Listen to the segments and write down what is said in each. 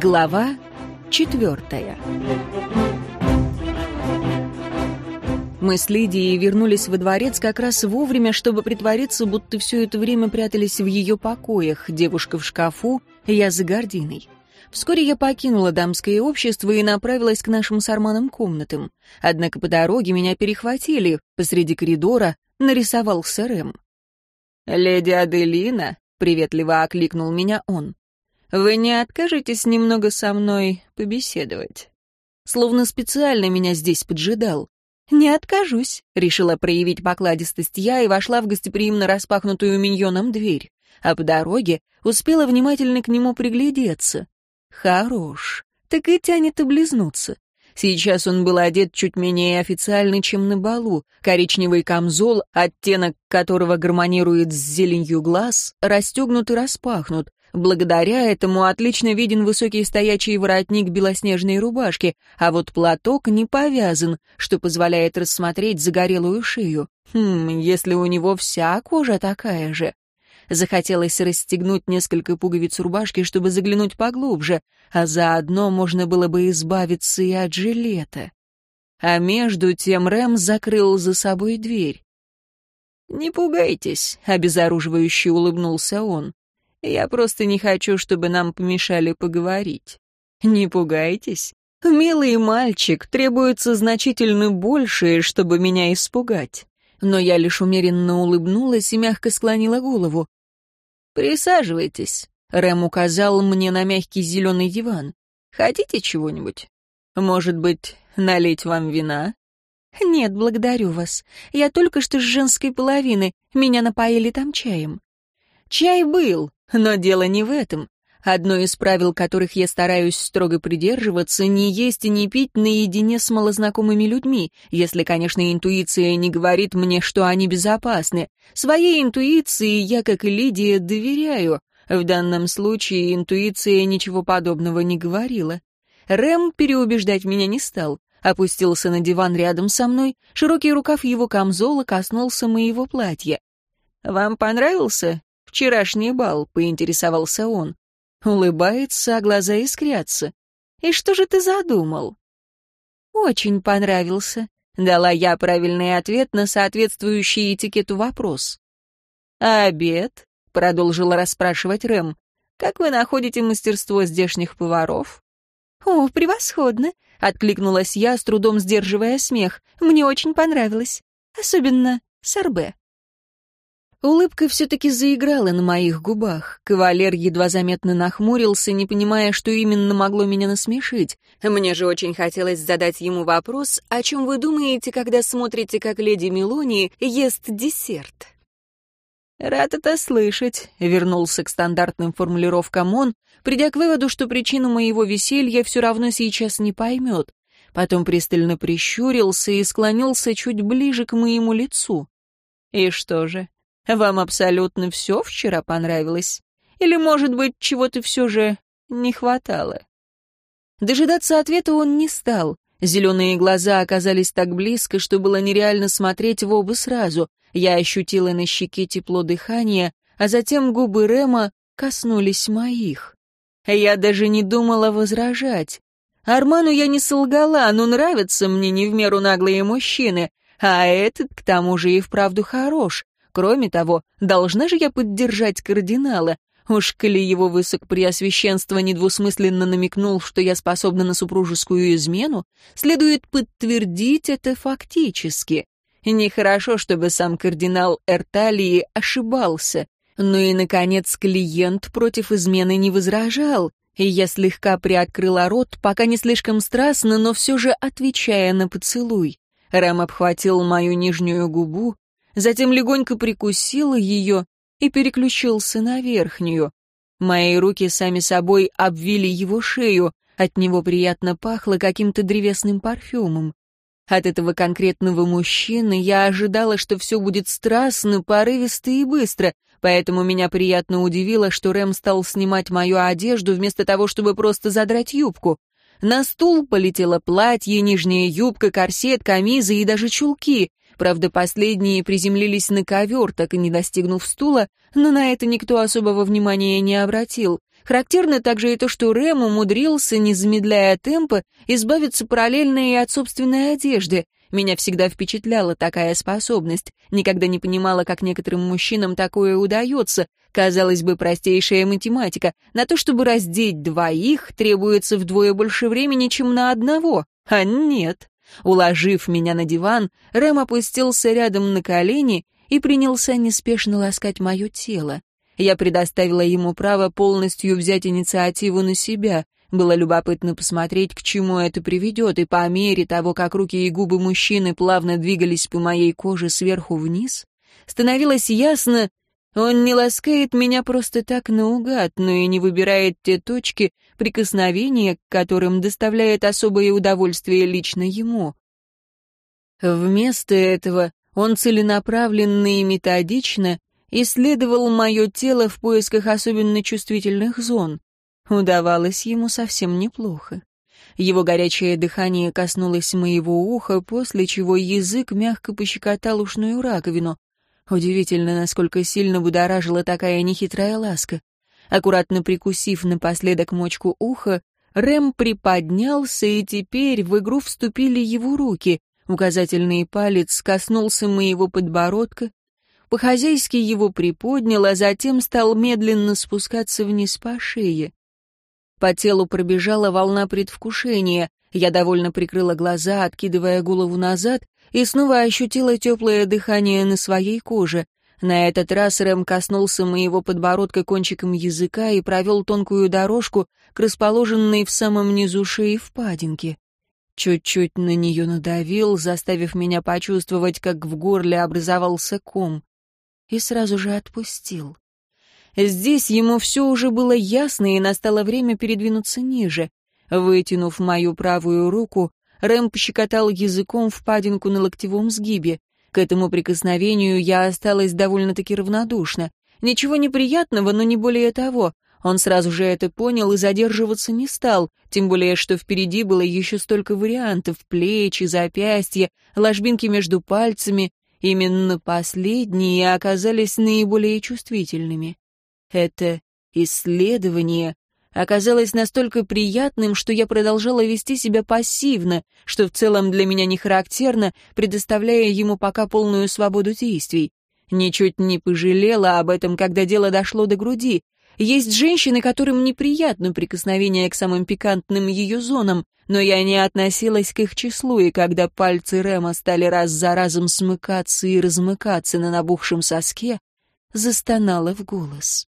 Глава четвертая Мы с Лидией вернулись во дворец как раз вовремя, чтобы притвориться, будто все это время прятались в ее покоях, девушка в шкафу, я за гординой. Вскоре я покинула дамское общество и направилась к нашим с Арманом комнатам. Однако по дороге меня перехватили, посреди коридора нарисовался Рэм. «Леди Аделина», — приветливо окликнул меня он, — «вы не откажетесь немного со мной побеседовать?» Словно специально меня здесь поджидал. «Не откажусь», — решила проявить покладистость я и вошла в гостеприимно распахнутую миньоном дверь, а по дороге успела внимательно к нему приглядеться. Хорош. Так и тянет облизнуться. Сейчас он был одет чуть менее официально, чем на балу. Коричневый камзол, оттенок которого гармонирует с зеленью глаз, расстегнут и распахнут. Благодаря этому отлично виден высокий стоячий воротник белоснежной рубашки, а вот платок не повязан, что позволяет рассмотреть загорелую шею. Хм, если у него вся кожа такая же. Захотелось расстегнуть несколько пуговиц рубашки, чтобы заглянуть поглубже, а заодно можно было бы избавиться и от жилета. А между тем Рэм закрыл за собой дверь. «Не пугайтесь», — обезоруживающе улыбнулся он. «Я просто не хочу, чтобы нам помешали поговорить». «Не пугайтесь. Милый мальчик, требуется значительно большее, чтобы меня испугать». Но я лишь умеренно улыбнулась и мягко склонила голову. «Присаживайтесь», — Рэм указал мне на мягкий зеленый диван. «Хотите чего-нибудь? Может быть, налить вам вина?» «Нет, благодарю вас. Я только что с женской половины. Меня напоили там чаем». «Чай был, но дело не в этом. Одно из правил, которых я стараюсь строго придерживаться, не есть и не пить наедине с малознакомыми людьми, если, конечно, интуиция не говорит мне, что они безопасны. Своей интуиции я, как и Лидия, доверяю. В данном случае интуиция ничего подобного не говорила. Рэм переубеждать меня не стал. Опустился на диван рядом со мной, широкий рукав его камзола коснулся моего платья. «Вам понравился вчерашний бал?» — поинтересовался он. Улыбается, а глаза искрятся. «И что же ты задумал?» «Очень понравился», — дала я правильный ответ на соответствующий этикету вопрос. «А обед?» — продолжила расспрашивать Рэм. «Как вы находите мастерство здешних поваров?» «О, превосходно!» — откликнулась я, с трудом сдерживая смех. «Мне очень понравилось. Особенно сорбе». Улыбка все-таки заиграла на моих губах. Кавалер едва заметно нахмурился, не понимая, что именно могло меня насмешить. Мне же очень хотелось задать ему вопрос, о чем вы думаете, когда смотрите, как леди Мелони ест десерт? «Рад это слышать», — вернулся к стандартным формулировкам он, придя к выводу, что причину моего веселья все равно сейчас не поймет. Потом пристально прищурился и склонился чуть ближе к моему лицу. «И что же, вам абсолютно все вчера понравилось? Или, может быть, чего-то все же не хватало?» Дожидаться ответа он не стал. Зеленые глаза оказались так близко, что было нереально смотреть в оба сразу. Я ощутила на щеке тепло дыхания, а затем губы Рема коснулись моих. Я даже не думала возражать. Арману я не солгала, но нравятся мне не в меру наглые мужчины, а этот, к тому же, и вправду хорош. Кроме того, должна же я поддержать кардинала. Уж коли его высокопреосвященство недвусмысленно намекнул, что я способна на супружескую измену, следует подтвердить это фактически. Нехорошо, чтобы сам кардинал Эрталии ошибался. Ну и, наконец, клиент против измены не возражал, и я слегка приоткрыла рот, пока не слишком страстно, но все же отвечая на поцелуй. Рэм обхватил мою нижнюю губу, затем легонько прикусил ее и переключился на верхнюю. Мои руки сами собой обвили его шею, от него приятно пахло каким-то древесным парфюмом. От этого конкретного мужчины я ожидала, что все будет страстно, порывисто и быстро, поэтому меня приятно удивило, что Рэм стал снимать мою одежду вместо того, чтобы просто задрать юбку. На стул полетело платье, нижняя юбка, корсет, камизы и даже чулки. Правда, последние приземлились на ковер, так и не достигнув стула, но на это никто особого внимания не обратил. Характерно также и то, что Рэм умудрился, не замедляя темпа, избавиться параллельно и от собственной одежды. Меня всегда впечатляла такая способность. Никогда не понимала, как некоторым мужчинам такое удается. Казалось бы, простейшая математика. На то, чтобы раздеть двоих, требуется вдвое больше времени, чем на одного. А нет. Уложив меня на диван, Рэм опустился рядом на колени и принялся неспешно ласкать мое тело. Я предоставила ему право полностью взять инициативу на себя. Было любопытно посмотреть, к чему это приведет, и по мере того, как руки и губы мужчины плавно двигались по моей коже сверху вниз, становилось ясно, он не ласкает меня просто так наугад, но и не выбирает те точки прикосновения, к которым доставляет особое удовольствие лично ему. Вместо этого он целенаправленно и методично исследовал мое тело в поисках особенно чувствительных зон. Удавалось ему совсем неплохо. Его горячее дыхание коснулось моего уха, после чего язык мягко пощекотал ушную раковину. Удивительно, насколько сильно будоражила такая нехитрая ласка. Аккуратно прикусив напоследок мочку уха, Рэм приподнялся, и теперь в игру вступили его руки. Указательный палец коснулся моего подбородка, по-хозяйски его приподнял, а затем стал медленно спускаться вниз по шее. По телу пробежала волна предвкушения. Я довольно прикрыла глаза, откидывая голову назад, и снова ощутила теплое дыхание на своей коже. На этот раз Рэм коснулся моего подбородка кончиком языка и провел тонкую дорожку к расположенной в самом низу шеи впадинке. Чуть-чуть на нее надавил, заставив меня почувствовать, как в горле образовался ком, и сразу же отпустил. Здесь ему все уже было ясно, и настало время передвинуться ниже. Вытянув мою правую руку, Рэм пощекотал языком впадинку на локтевом сгибе. К этому прикосновению я осталась довольно-таки равнодушна. Ничего неприятного, но не более того. Он сразу же это понял и задерживаться не стал, тем более, что впереди было еще столько вариантов — плечи, запястья, ложбинки между пальцами. Именно последние оказались наиболее чувствительными. Это исследование оказалось настолько приятным, что я продолжала вести себя пассивно, что в целом для меня не характерно, предоставляя ему пока полную свободу действий. Ничуть не пожалела об этом, когда дело дошло до груди. Есть женщины, которым неприятно прикосновение к самым пикантным ее зонам, но я не относилась к их числу, и когда пальцы Рема стали раз за разом смыкаться и размыкаться на набухшем соске, застонала в голос.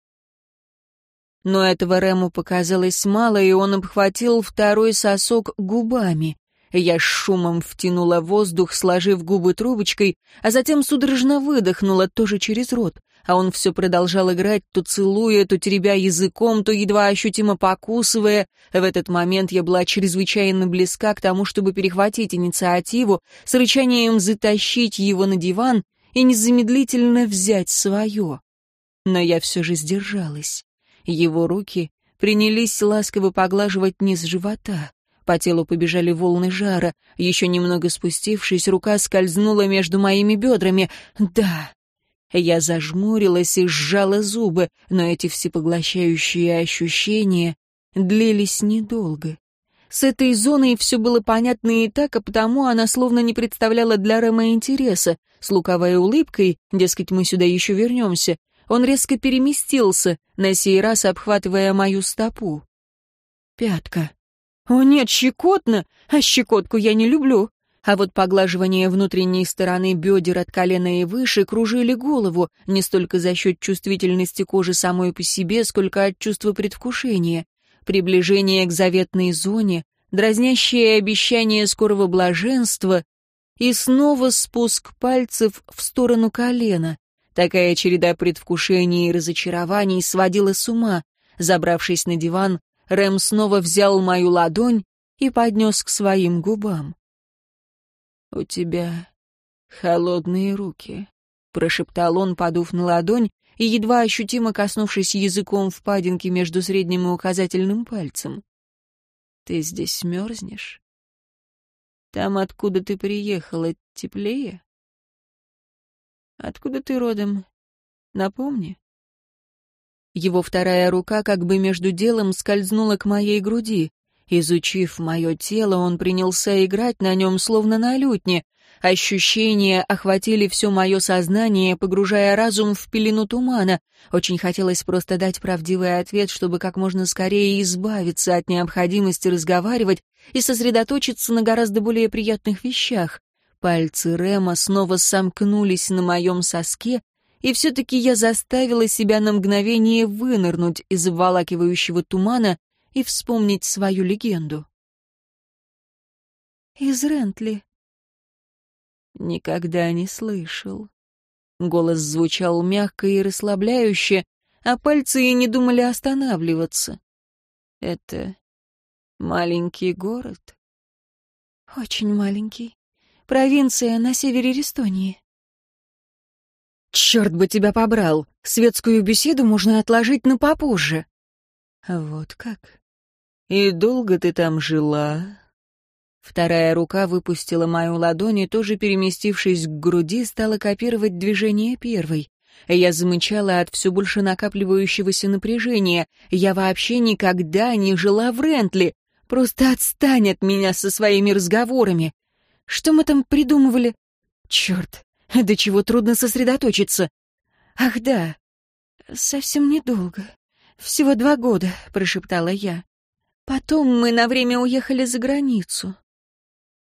Но этого Рему показалось мало, и он обхватил второй сосок губами. Я с шумом втянула воздух, сложив губы трубочкой, а затем судорожно выдохнула, тоже через рот. А он все продолжал играть, то целуя, то теребя языком, то едва ощутимо покусывая. В этот момент я была чрезвычайно близка к тому, чтобы перехватить инициативу, с рычанием затащить его на диван и незамедлительно взять свое. Но я все же сдержалась. Его руки принялись ласково поглаживать низ живота. По телу побежали волны жара. Еще немного спустившись, рука скользнула между моими бедрами. «Да!» Я зажмурилась и сжала зубы, но эти всепоглощающие ощущения длились недолго. С этой зоной все было понятно и так, а потому она словно не представляла для Рэма интереса. С луковой улыбкой, дескать, мы сюда еще вернемся, он резко переместился, на сей раз обхватывая мою стопу. Пятка. О нет, щекотно, а щекотку я не люблю. А вот поглаживание внутренней стороны бедер от колена и выше кружили голову, не столько за счет чувствительности кожи самой по себе, сколько от чувства предвкушения. Приближение к заветной зоне, дразнящее обещание скорого блаженства и снова спуск пальцев в сторону колена. Такая череда предвкушений и разочарований сводила с ума. Забравшись на диван, Рэм снова взял мою ладонь и поднес к своим губам. «У тебя холодные руки», — прошептал он, подув на ладонь и едва ощутимо коснувшись языком впадинки между средним и указательным пальцем. «Ты здесь мерзнешь? Там, откуда ты приехала, теплее?» Откуда ты родом? Напомни. Его вторая рука как бы между делом скользнула к моей груди. Изучив мое тело, он принялся играть на нем, словно на лютне. Ощущения охватили все мое сознание, погружая разум в пелену тумана. Очень хотелось просто дать правдивый ответ, чтобы как можно скорее избавиться от необходимости разговаривать и сосредоточиться на гораздо более приятных вещах. Пальцы Рема снова сомкнулись на моем соске, и все-таки я заставила себя на мгновение вынырнуть из обволакивающего тумана и вспомнить свою легенду. «Из Рентли». Никогда не слышал. Голос звучал мягко и расслабляюще, а пальцы и не думали останавливаться. Это маленький город? Очень маленький. Провинция на севере Рестонии. Черт бы тебя побрал! Светскую беседу можно отложить на попозже. Вот как? «И долго ты там жила?» Вторая рука выпустила мою ладонь и, тоже переместившись к груди, стала копировать движение первой. Я замычала от все больше накапливающегося напряжения. Я вообще никогда не жила в Рентли. Просто отстань от меня со своими разговорами. Что мы там придумывали? Черт, до чего трудно сосредоточиться. Ах да, совсем недолго. Всего два года, прошептала я. Потом мы на время уехали за границу.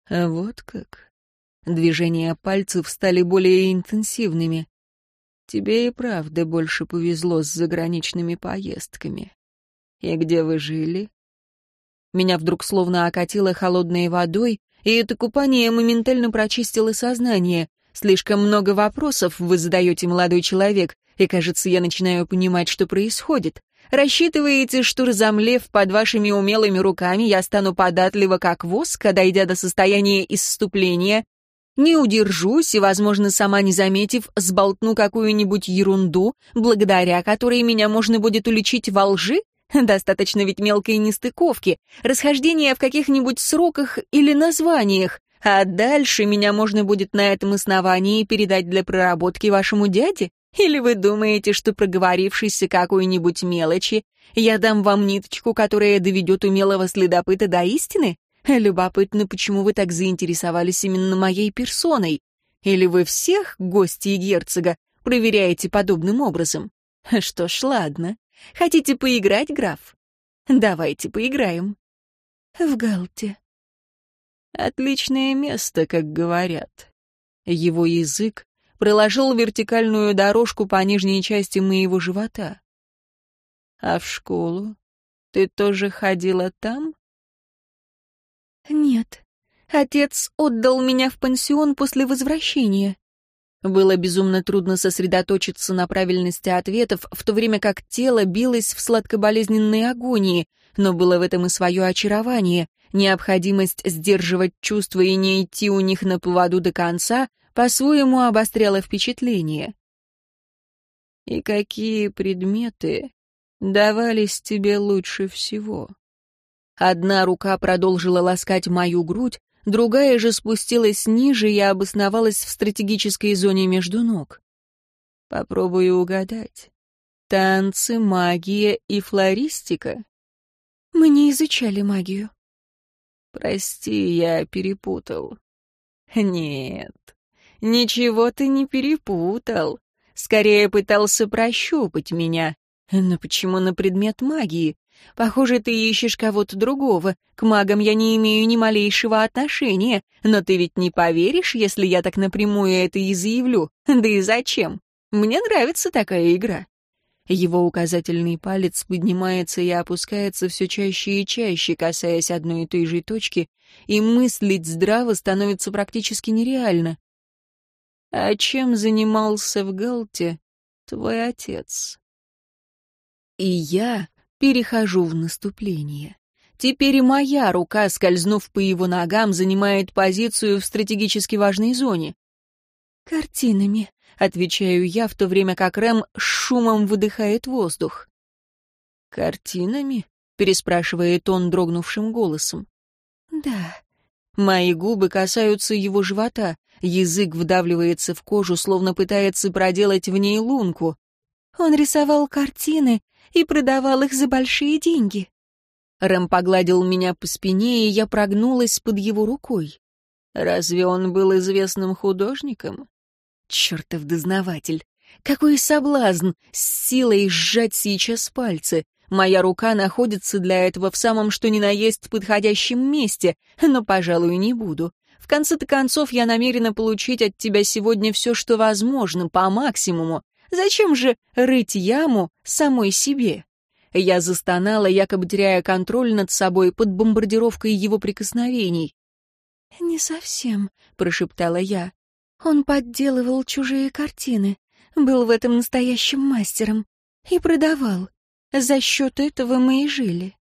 А вот как. Движения пальцев стали более интенсивными. Тебе и правда больше повезло с заграничными поездками. И где вы жили? Меня вдруг словно окатило холодной водой, и это купание моментально прочистило сознание. Слишком много вопросов вы задаете, молодой человек, и, кажется, я начинаю понимать, что происходит. Рассчитываете, что, разомлев под вашими умелыми руками, я стану податлива, как воск, дойдя до состояния исступления? Не удержусь и, возможно, сама не заметив, сболтну какую-нибудь ерунду, благодаря которой меня можно будет уличить во лжи? Достаточно ведь мелкой нестыковки, расхождения в каких-нибудь сроках или названиях, а дальше меня можно будет на этом основании передать для проработки вашему дяде? Или вы думаете, что проговорившись какой-нибудь мелочи, я дам вам ниточку, которая доведет умелого следопыта до истины? Любопытно, почему вы так заинтересовались именно моей персоной? Или вы всех гостей герцога проверяете подобным образом? Что ж, ладно. Хотите поиграть, граф? Давайте поиграем. В Галте. Отличное место, как говорят. Его язык проложил вертикальную дорожку по нижней части моего живота. А в школу? Ты тоже ходила там? Нет. Отец отдал меня в пансион после возвращения. Было безумно трудно сосредоточиться на правильности ответов, в то время как тело билось в сладкоболезненной агонии, но было в этом и свое очарование. Необходимость сдерживать чувства и не идти у них на поводу до конца по-своему обостряло впечатление. «И какие предметы давались тебе лучше всего?» Одна рука продолжила ласкать мою грудь, другая же спустилась ниже и обосновалась в стратегической зоне между ног. Попробую угадать. Танцы, магия и флористика? Мы не изучали магию. Прости, я перепутал. Нет, «Ничего ты не перепутал. Скорее пытался прощупать меня. Но почему на предмет магии? Похоже, ты ищешь кого-то другого. К магам я не имею ни малейшего отношения. Но ты ведь не поверишь, если я так напрямую это и заявлю. Да и зачем? Мне нравится такая игра». Его указательный палец поднимается и опускается все чаще и чаще, касаясь одной и той же точки, и мыслить здраво становится практически нереально. А чем занимался в Галте твой отец? И я перехожу в наступление. Теперь и моя рука, скользнув по его ногам, занимает позицию в стратегически важной зоне. «Картинами», — отвечаю я, в то время как Рэм с шумом выдыхает воздух. «Картинами?» — переспрашивает он дрогнувшим голосом. «Да». Мои губы касаются его живота. Язык вдавливается в кожу, словно пытается проделать в ней лунку. Он рисовал картины и продавал их за большие деньги. Рэм погладил меня по спине, и я прогнулась под его рукой. Разве он был известным художником? Чертов дознаватель! Какой соблазн с силой сжать сейчас пальцы! Моя рука находится для этого в самом что ни на есть подходящем месте, но, пожалуй, не буду. В конце-то концов, я намерена получить от тебя сегодня все, что возможно, по максимуму. Зачем же рыть яму самой себе? Я застонала, якобы теряя контроль над собой под бомбардировкой его прикосновений. «Не совсем», — прошептала я. «Он подделывал чужие картины, был в этом настоящим мастером и продавал. За счет этого мы и жили».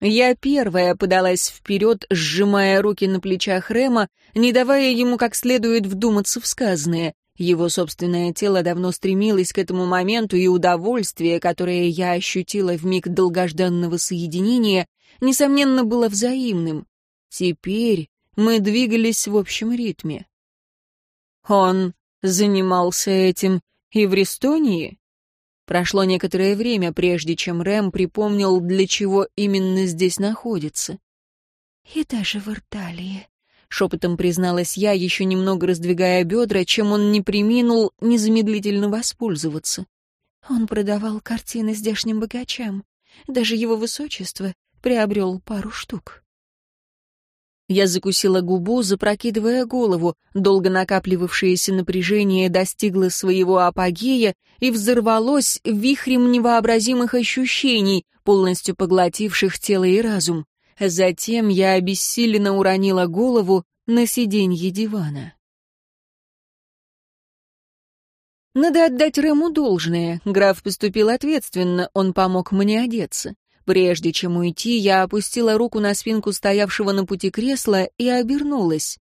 Я первая подалась вперед, сжимая руки на плечах Рема, не давая ему как следует вдуматься в сказанное. Его собственное тело давно стремилось к этому моменту, и удовольствие, которое я ощутила в миг долгожданного соединения, несомненно, было взаимным. Теперь мы двигались в общем ритме. Он занимался этим и в Рестонии? Прошло некоторое время, прежде чем Рэм припомнил, для чего именно здесь находится. «И даже в Ирталии», — шепотом призналась я, еще немного раздвигая бедра, чем он не приминул незамедлительно воспользоваться. Он продавал картины здешним богачам. Даже его высочество приобрел пару штук. Я закусила губу, запрокидывая голову. Долго накапливавшееся напряжение достигло своего апогея и взорвалось вихрем невообразимых ощущений, полностью поглотивших тело и разум. Затем я обессиленно уронила голову на сиденье дивана. Надо отдать Рэму должное. Граф поступил ответственно, он помог мне одеться. Прежде чем уйти, я опустила руку на спинку стоявшего на пути кресла и обернулась.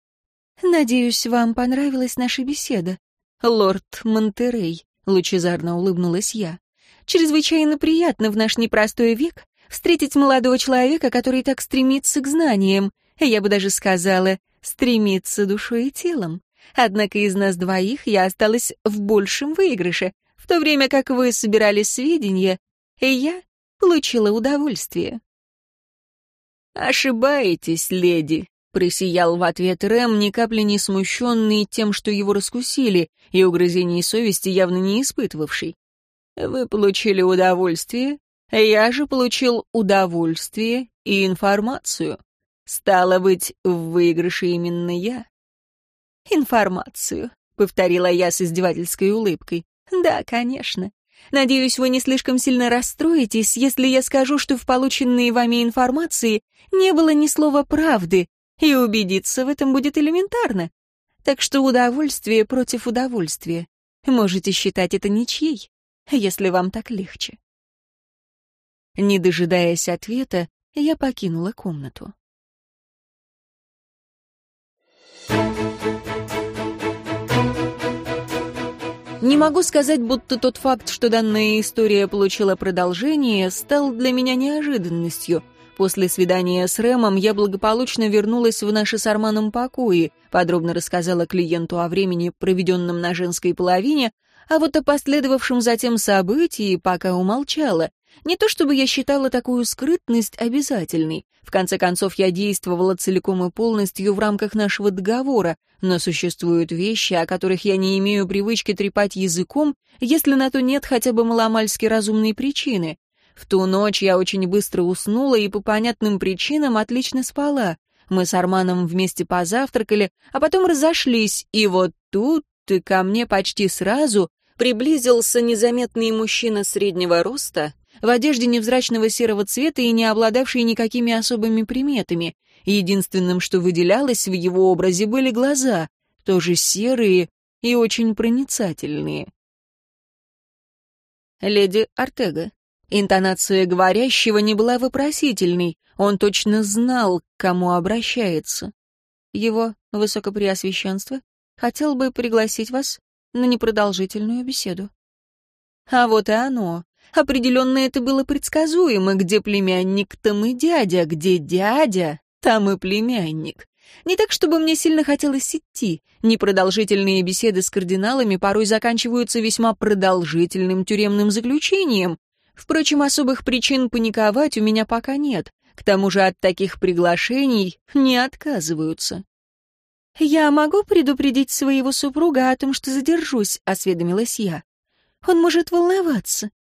«Надеюсь, вам понравилась наша беседа, лорд Монтерей», — лучезарно улыбнулась я. «Чрезвычайно приятно в наш непростой век встретить молодого человека, который так стремится к знаниям, я бы даже сказала, стремится душой и телом. Однако из нас двоих я осталась в большем выигрыше, в то время как вы собирали сведения, и я получила удовольствие. «Ошибаетесь, леди», — просиял в ответ Рэм, ни капли не смущенный тем, что его раскусили, и угрызений совести явно не испытывавший. «Вы получили удовольствие, я же получил удовольствие и информацию. Стало быть, в выигрыше именно я». «Информацию», — повторила я с издевательской улыбкой. «Да, конечно. Надеюсь, вы не слишком сильно расстроитесь, если я скажу, что в полученной вами информации не было ни слова правды, и убедиться в этом будет элементарно. Так что удовольствие против удовольствия. Можете считать это ничьей, если вам так легче. Не дожидаясь ответа, я покинула комнату. Не могу сказать, будто тот факт, что данная история получила продолжение, стал для меня неожиданностью. После свидания с Рэмом я благополучно вернулась в наши с Арманом покои, подробно рассказала клиенту о времени, проведенном на женской половине, а вот о последовавшем затем событии пока умолчала. Не то чтобы я считала такую скрытность обязательной. В конце концов, я действовала целиком и полностью в рамках нашего договора, но существуют вещи, о которых я не имею привычки трепать языком, если на то нет хотя бы маломальски разумной причины. В ту ночь я очень быстро уснула и по понятным причинам отлично спала. Мы с Арманом вместе позавтракали, а потом разошлись, и вот тут ты ко мне почти сразу приблизился незаметный мужчина среднего роста, в одежде невзрачного серого цвета и не обладавший никакими особыми приметами. Единственным, что выделялось в его образе, были глаза, тоже серые и очень проницательные. Леди Артега. Интонация говорящего не была вопросительной, он точно знал, к кому обращается. Его высокопреосвященство хотел бы пригласить вас на непродолжительную беседу. А вот и оно. Определенно это было предсказуемо, где племянник, там и дядя, где дядя, там и племянник. Не так, чтобы мне сильно хотелось идти. Непродолжительные беседы с кардиналами порой заканчиваются весьма продолжительным тюремным заключением. Впрочем, особых причин паниковать у меня пока нет. К тому же от таких приглашений не отказываются. «Я могу предупредить своего супруга о том, что задержусь», — осведомилась я. «Он может волноваться».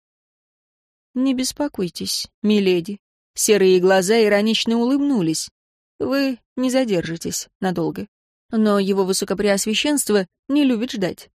«Не беспокойтесь, миледи». Серые глаза иронично улыбнулись. «Вы не задержитесь надолго. Но его высокопреосвященство не любит ждать».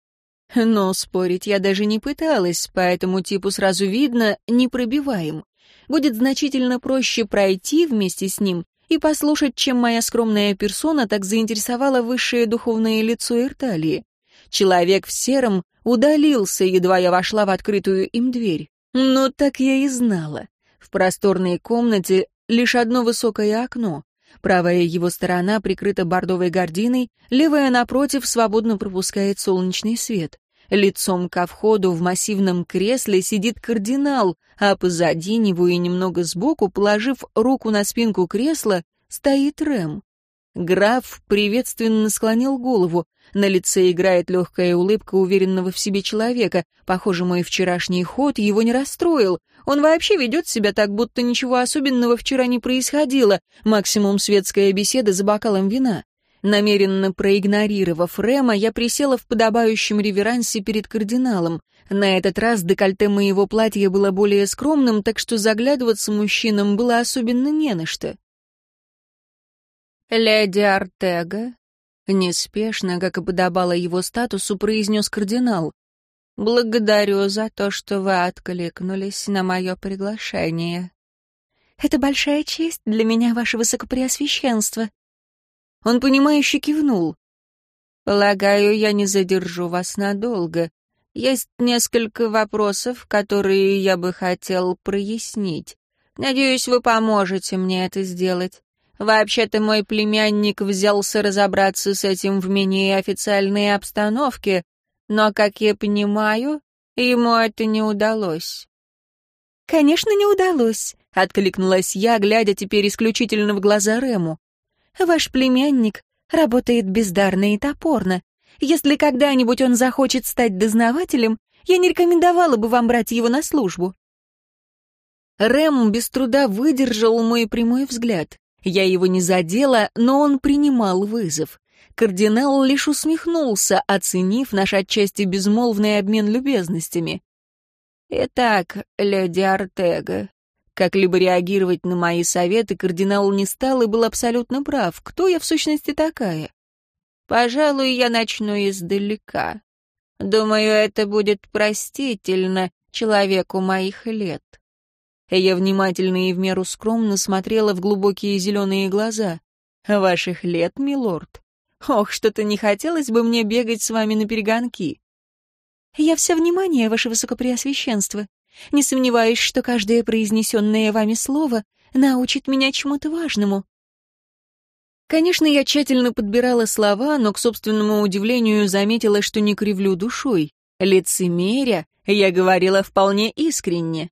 Но спорить я даже не пыталась, по этому типу сразу видно, не пробиваем. Будет значительно проще пройти вместе с ним и послушать, чем моя скромная персона так заинтересовала высшее духовное лицо Ирталии. Человек в сером удалился, едва я вошла в открытую им дверь. Ну, так я и знала. В просторной комнате лишь одно высокое окно. Правая его сторона прикрыта бордовой гардиной, левая, напротив, свободно пропускает солнечный свет. Лицом ко входу в массивном кресле сидит кардинал, а позади него и немного сбоку, положив руку на спинку кресла, стоит Рэм. Граф приветственно склонил голову. На лице играет легкая улыбка уверенного в себе человека. Похоже, мой вчерашний ход его не расстроил. Он вообще ведет себя так, будто ничего особенного вчера не происходило. Максимум светская беседа за бокалом вина. Намеренно проигнорировав Рема, я присела в подобающем реверансе перед кардиналом. На этот раз декольте моего платья было более скромным, так что заглядываться мужчинам было особенно не на что. «Леди Артега», — неспешно, как и подобало его статусу, произнес кардинал, «благодарю за то, что вы откликнулись на мое приглашение». «Это большая честь для меня, ваше высокопреосвященство», он, понимающе кивнул. «Полагаю, я не задержу вас надолго. Есть несколько вопросов, которые я бы хотел прояснить. Надеюсь, вы поможете мне это сделать. Вообще-то мой племянник взялся разобраться с этим в менее официальной обстановке, но, как я понимаю, ему это не удалось». «Конечно, не удалось», — откликнулась я, глядя теперь исключительно в глаза Рему. Ваш племянник работает бездарно и топорно. Если когда-нибудь он захочет стать дознавателем, я не рекомендовала бы вам брать его на службу». Рэм без труда выдержал мой прямой взгляд. Я его не задела, но он принимал вызов. Кардинал лишь усмехнулся, оценив наш отчасти безмолвный обмен любезностями. «Итак, леди Артега, как-либо реагировать на мои советы кардинал не стал и был абсолютно прав. Кто я в сущности такая? Пожалуй, я начну издалека. Думаю, это будет простительно человеку моих лет. Я внимательно и в меру скромно смотрела в глубокие зеленые глаза. «Ваших лет, милорд? Ох, что-то не хотелось бы мне бегать с вами на перегонки». «Я все внимание, ваше высокопреосвященство. Не сомневаюсь, что каждое произнесенное вами слово научит меня чему-то важному». Конечно, я тщательно подбирала слова, но, к собственному удивлению, заметила, что не кривлю душой. Лицемеря я говорила вполне искренне.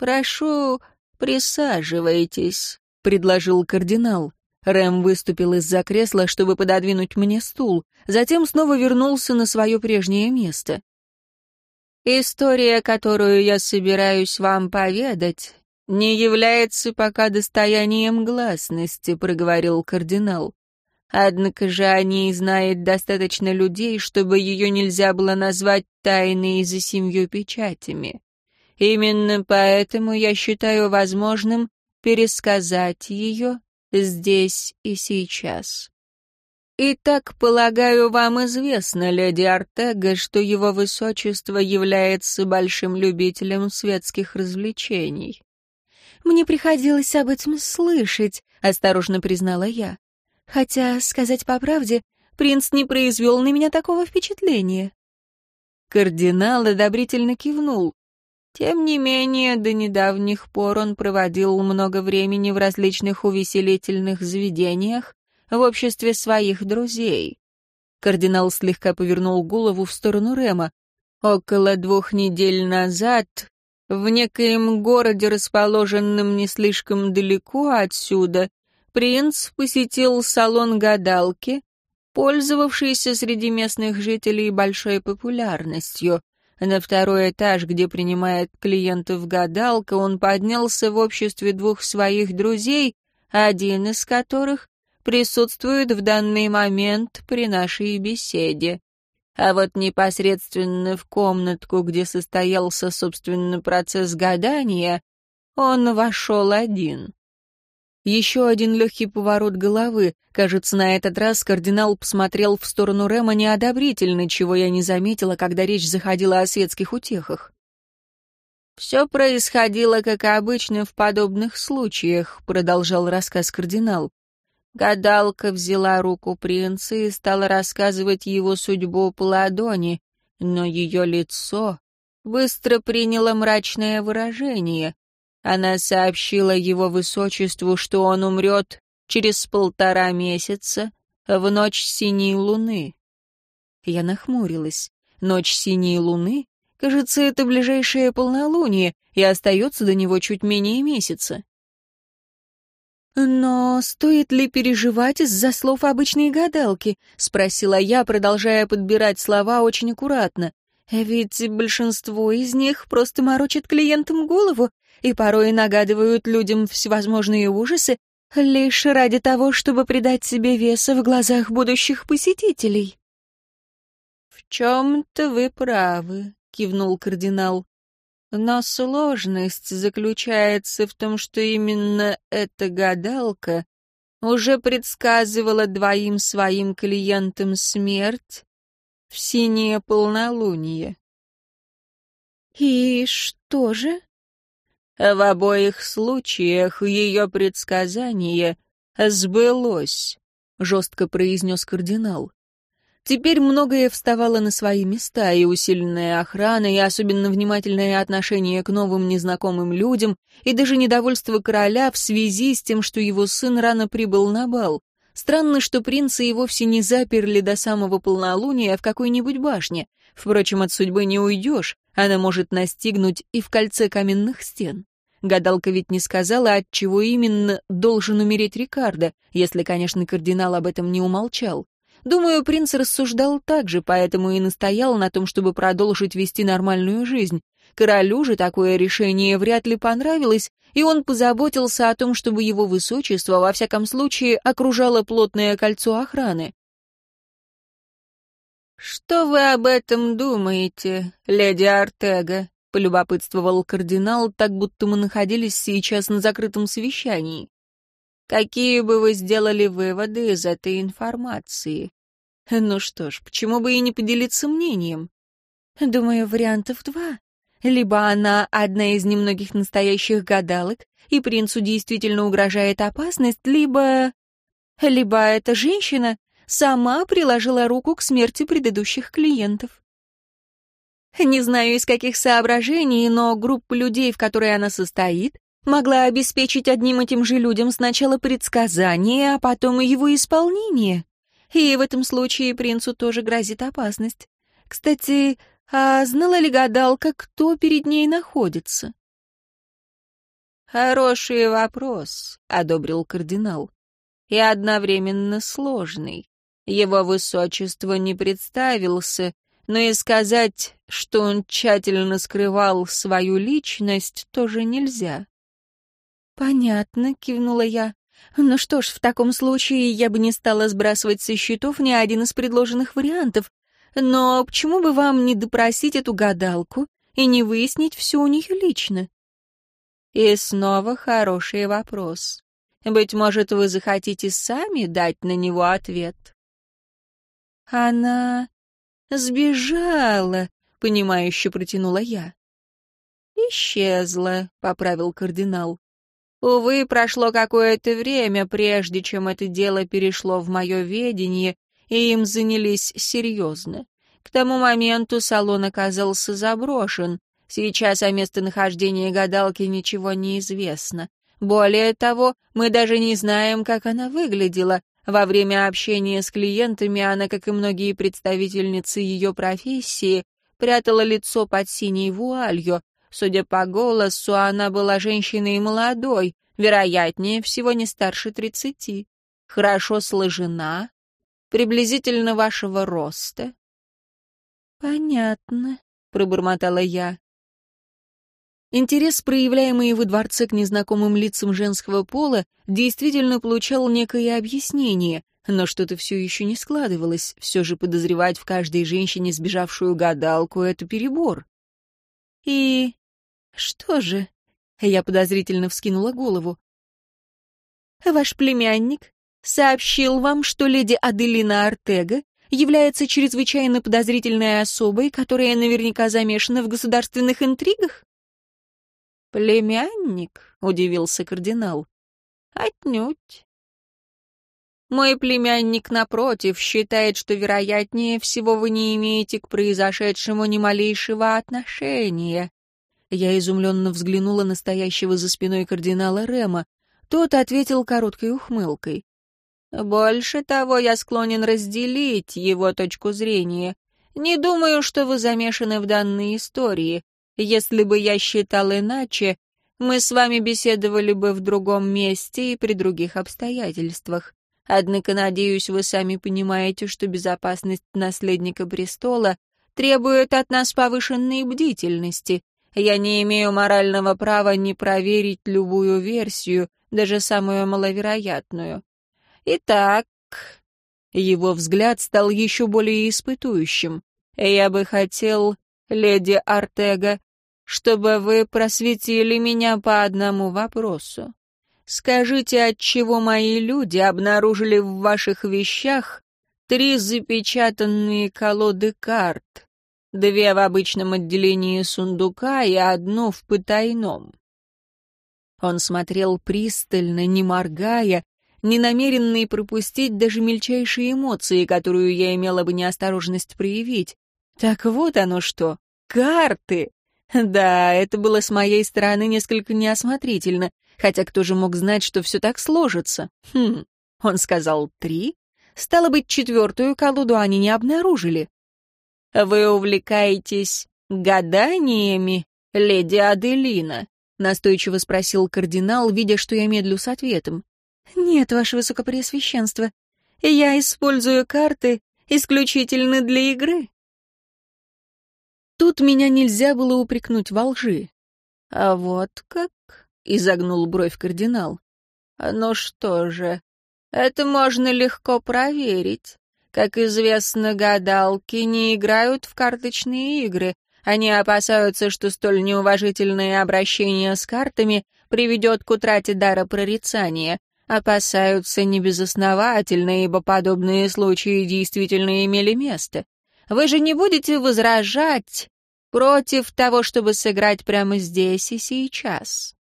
«Прошу, присаживайтесь», — предложил кардинал. Рэм выступил из-за кресла, чтобы пододвинуть мне стул, затем снова вернулся на свое прежнее место. История, которую я собираюсь вам поведать, не является пока достоянием гласности, проговорил кардинал. Однако же о ней знает достаточно людей, чтобы ее нельзя было назвать тайной за семью печатями. Именно поэтому я считаю возможным пересказать ее здесь и сейчас. Итак, полагаю, вам известно, леди Артега, что его высочество является большим любителем светских развлечений. Мне приходилось об этом слышать, осторожно признала я. Хотя, сказать по правде, принц не произвел на меня такого впечатления. Кардинал одобрительно кивнул. Тем не менее, до недавних пор он проводил много времени в различных увеселительных заведениях, в обществе своих друзей. Кардинал слегка повернул голову в сторону Рема. Около двух недель назад в некоем городе, расположенном не слишком далеко отсюда, принц посетил салон гадалки, пользовавшийся среди местных жителей большой популярностью. На второй этаж, где принимает клиентов гадалка, он поднялся в обществе двух своих друзей, один из которых присутствует в данный момент при нашей беседе. А вот непосредственно в комнатку, где состоялся, собственно, процесс гадания, он вошел один. Еще один легкий поворот головы. Кажется, на этот раз кардинал посмотрел в сторону Рема неодобрительно, чего я не заметила, когда речь заходила о светских утехах. «Все происходило, как обычно, в подобных случаях», — продолжал рассказ кардинал. Гадалка взяла руку принца и стала рассказывать его судьбу по ладони, но ее лицо быстро приняло мрачное выражение. Она сообщила его высочеству, что он умрет через полтора месяца в ночь синей луны. Я нахмурилась. Ночь синей луны? Кажется, это ближайшее полнолуние, и остается до него чуть менее месяца. «Но стоит ли переживать из-за слов обычной гадалки?» — спросила я, продолжая подбирать слова очень аккуратно. «Ведь большинство из них просто морочат клиентам голову и порой нагадывают людям всевозможные ужасы лишь ради того, чтобы придать себе веса в глазах будущих посетителей». «В чем-то вы правы», — кивнул кардинал. Но сложность заключается в том, что именно эта гадалка уже предсказывала двоим своим клиентам смерть в синее полнолуние. «И что же?» В обоих случаях ее предсказание сбылось, — жестко произнес кардинал. Теперь многое вставало на свои места, и усиленная охрана, и особенно внимательное отношение к новым незнакомым людям, и даже недовольство короля в связи с тем, что его сын рано прибыл на бал. Странно, что принца и вовсе не заперли до самого полнолуния в какой-нибудь башне. Впрочем, от судьбы не уйдешь, она может настигнуть и в кольце каменных стен. Гадалка ведь не сказала, от чего именно должен умереть Рикардо, если, конечно, кардинал об этом не умолчал. Думаю, принц рассуждал так же, поэтому и настоял на том, чтобы продолжить вести нормальную жизнь. Королю же такое решение вряд ли понравилось, и он позаботился о том, чтобы его высочество, во всяком случае, окружало плотное кольцо охраны. «Что вы об этом думаете, леди Артега?» — полюбопытствовал кардинал, так будто мы находились сейчас на закрытом совещании. Какие бы вы сделали выводы из этой информации? Ну что ж, почему бы и не поделиться мнением? Думаю, вариантов два. Либо она одна из немногих настоящих гадалок, и принцу действительно угрожает опасность, либо... Либо эта женщина сама приложила руку к смерти предыдущих клиентов. Не знаю, из каких соображений, но группа людей, в которой она состоит, могла обеспечить одним этим же людям сначала предсказание, а потом и его исполнение. И в этом случае принцу тоже грозит опасность. Кстати, а знала ли гадалка, кто перед ней находится? «Хороший вопрос», — одобрил кардинал, — «и одновременно сложный. Его высочество не представился, но и сказать, что он тщательно скрывал свою личность, тоже нельзя. «Понятно», — кивнула я. «Ну что ж, в таком случае я бы не стала сбрасывать со счетов ни один из предложенных вариантов. Но почему бы вам не допросить эту гадалку и не выяснить все у нее лично?» И снова хороший вопрос. Быть может, вы захотите сами дать на него ответ? Она сбежала, понимающе протянула я. Исчезла, поправил кардинал. Увы, прошло какое-то время, прежде чем это дело перешло в мое ведение, и им занялись серьезно. К тому моменту салон оказался заброшен. Сейчас о местонахождении гадалки ничего не известно. Более того, мы даже не знаем, как она выглядела. Во время общения с клиентами она, как и многие представительницы ее профессии, прятала лицо под синей вуалью, Судя по голосу, она была женщиной молодой, Вероятнее всего, не старше тридцати. Хорошо сложена, приблизительно вашего роста. «Понятно», — пробормотала я. Интерес, проявляемый во дворце к незнакомым лицам женского пола, действительно получал некое объяснение, но что-то все еще не складывалось. Все же подозревать в каждой женщине сбежавшую гадалку — это перебор. «И что же?» — я подозрительно вскинула голову. «Ваш племянник сообщил вам, что леди Аделина Артега является чрезвычайно подозрительной особой, которая наверняка замешана в государственных интригах?» «Племянник?» — удивился кардинал. «Отнюдь. Мой племянник, напротив, считает, что вероятнее всего вы не имеете к произошедшему ни малейшего отношения». Я изумленно взглянула на стоящего за спиной кардинала Рема. Тот ответил короткой ухмылкой. «Больше того, я склонен разделить его точку зрения. Не думаю, что вы замешаны в данной истории. Если бы я считал иначе, мы с вами беседовали бы в другом месте и при других обстоятельствах. Однако, надеюсь, вы сами понимаете, что безопасность наследника престола требует от нас повышенной бдительности. Я не имею морального права не проверить любую версию, даже самую маловероятную. Итак, его взгляд стал еще более испытующим. Я бы хотел, леди Артега, чтобы вы просветили меня по одному вопросу. Скажите, отчего мои люди обнаружили в ваших вещах три запечатанные колоды карт, две в обычном отделении сундука и одну в потайном? Он смотрел пристально, не моргая, не намеренный пропустить даже мельчайшие эмоции, которую я имела бы неосторожность проявить. Так вот оно что, карты! Да, это было с моей стороны несколько неосмотрительно, хотя кто же мог знать, что все так сложится? Хм, он сказал три. Стало быть, четвертую колоду они не обнаружили. «Вы увлекаетесь гаданиями, леди Аделина?» — настойчиво спросил кардинал, видя, что я медлю с ответом. «Нет, ваше высокопреосвященство, я использую карты исключительно для игры». Тут меня нельзя было упрекнуть во лжи. «А вот как?» — изогнул бровь кардинал. «Ну что же, это можно легко проверить. Как известно, гадалки не играют в карточные игры. Они опасаются, что столь неуважительное обращение с картами приведет к утрате дара прорицания. Опасаются небезосновательно, ибо подобные случаи действительно имели место. Вы же не будете возражать против того, чтобы сыграть прямо здесь и сейчас.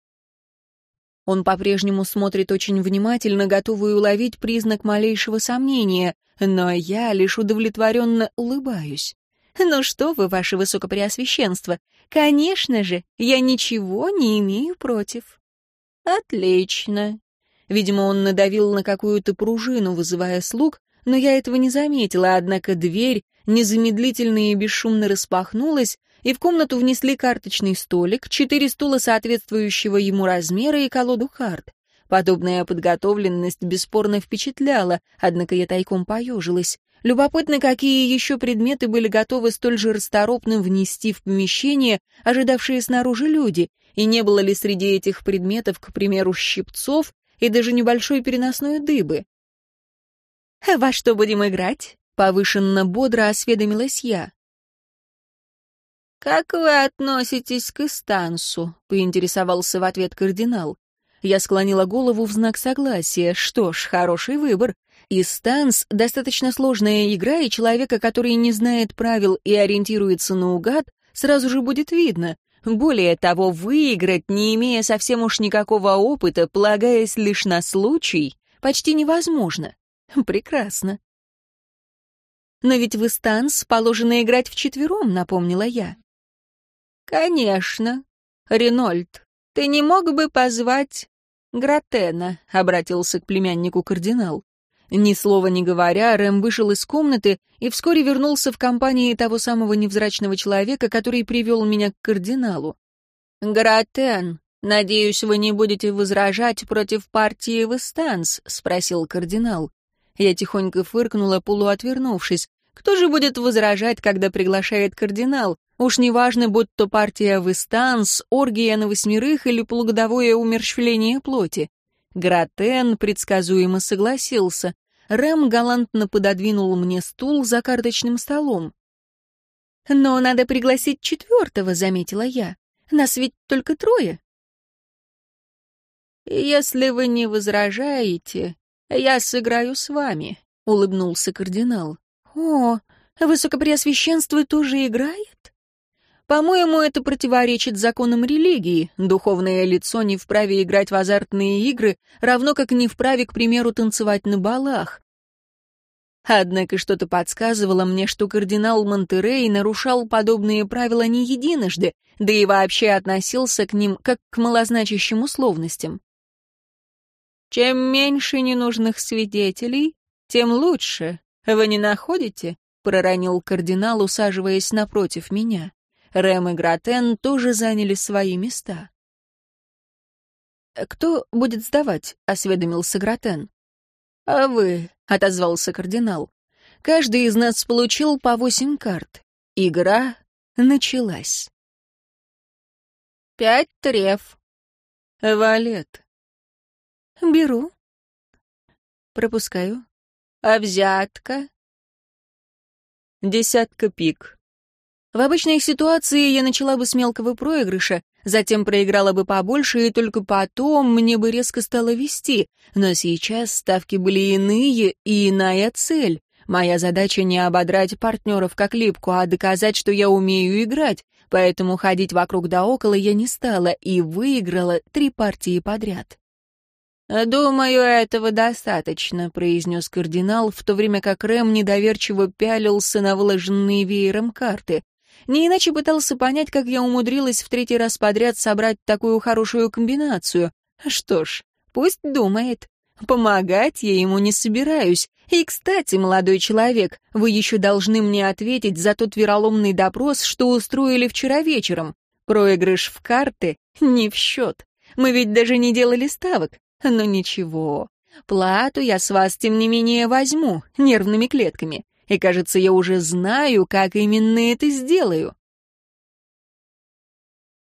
Он по-прежнему смотрит очень внимательно, готовый уловить признак малейшего сомнения, но я лишь удовлетворенно улыбаюсь. «Ну что вы, ваше высокопреосвященство, конечно же, я ничего не имею против». «Отлично». Видимо, он надавил на какую-то пружину, вызывая слуг, но я этого не заметила, однако дверь незамедлительно и бесшумно распахнулась, и в комнату внесли карточный столик, четыре стула соответствующего ему размера и колоду карт. Подобная подготовленность бесспорно впечатляла, однако я тайком поежилась. Любопытно, какие еще предметы были готовы столь же расторопно внести в помещение, ожидавшие снаружи люди, и не было ли среди этих предметов, к примеру, щипцов и даже небольшой переносной дыбы. «Во что будем играть?» — повышенно бодро осведомилась я. «Как вы относитесь к Истансу?» — поинтересовался в ответ кардинал. Я склонила голову в знак согласия. Что ж, хороший выбор. Истанс — достаточно сложная игра, и человека, который не знает правил и ориентируется наугад, сразу же будет видно. Более того, выиграть, не имея совсем уж никакого опыта, полагаясь лишь на случай, почти невозможно. Прекрасно. Но ведь в Истанс положено играть вчетвером, напомнила я. Конечно. Ренольд, ты не мог бы позвать Гратена, обратился к племяннику кардинал. Ни слова не говоря, Рэм вышел из комнаты и вскоре вернулся в компании того самого невзрачного человека, который привел меня к кардиналу. «Гратен, «Надеюсь, вы не будете возражать против партии Вестанс?» — спросил кардинал. Я тихонько фыркнула, полуотвернувшись. «Кто же будет возражать, когда приглашает кардинал? Уж неважно, будь то партия Вестанс, оргия на восьмерых или полугодовое умерщвление плоти». Гратен предсказуемо согласился. Рэм галантно пододвинул мне стул за карточным столом. «Но надо пригласить четвертого», — заметила я. «Нас ведь только трое». «Если вы не возражаете, я сыграю с вами», — улыбнулся кардинал. «О, высокопреосвященство тоже играет?» «По-моему, это противоречит законам религии. Духовное лицо не вправе играть в азартные игры, равно как не вправе, к примеру, танцевать на балах. Однако что-то подсказывало мне, что кардинал Монтерей нарушал подобные правила не единожды, да и вообще относился к ним как к малозначащим условностям. Чем меньше ненужных свидетелей, тем лучше. Вы не находите? проронил кардинал, усаживаясь напротив меня. Рэм и Гратен тоже заняли свои места. «Кто будет сдавать?» — осведомился Гратен. «А вы?» — отозвался кардинал. «Каждый из нас получил по восемь карт. Игра началась». «Пять треф». «Валет». «Беру». «Пропускаю». «А взятка?» «Десятка пик». В обычной ситуации я начала бы с мелкого проигрыша, затем проиграла бы побольше, и только потом мне бы резко стало вести. Но сейчас ставки были иные и иная цель. Моя задача не ободрать партнеров как липку, а доказать, что я умею играть. Поэтому ходить вокруг да около я не стала и выиграла три партии подряд. «Думаю, этого достаточно», — произнес кардинал, в то время как Рэм недоверчиво пялился на выложенные веером карты. Не иначе пытался понять, как я умудрилась в третий раз подряд собрать такую хорошую комбинацию. Что ж, пусть думает. Помогать я ему не собираюсь. И, кстати, молодой человек, вы еще должны мне ответить за тот вероломный допрос, что устроили вчера вечером. Проигрыш в карты не в счет. Мы ведь даже не делали ставок. Но ничего. Плату я с вас, тем не менее, возьму, нервными клетками и, кажется, я уже знаю, как именно это сделаю.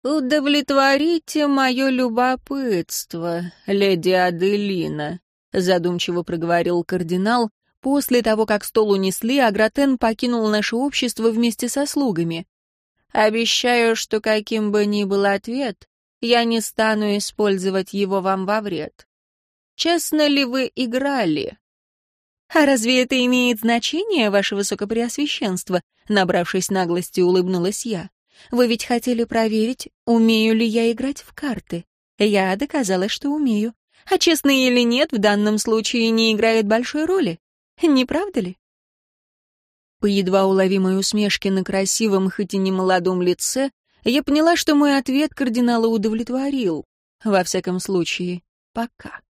«Удовлетворите мое любопытство, леди Аделина», — задумчиво проговорил кардинал, после того, как стол унесли, а Гратен покинул наше общество вместе со слугами. «Обещаю, что каким бы ни был ответ, я не стану использовать его вам во вред. Честно ли вы играли?» «А разве это имеет значение, ваше высокопреосвященство?» Набравшись наглости, улыбнулась я. «Вы ведь хотели проверить, умею ли я играть в карты. Я доказала, что умею. А честно или нет, в данном случае не играет большой роли. Не правда ли?» По едва уловимой усмешке на красивом, хоть и немолодом лице, я поняла, что мой ответ кардинала удовлетворил. Во всяком случае, пока.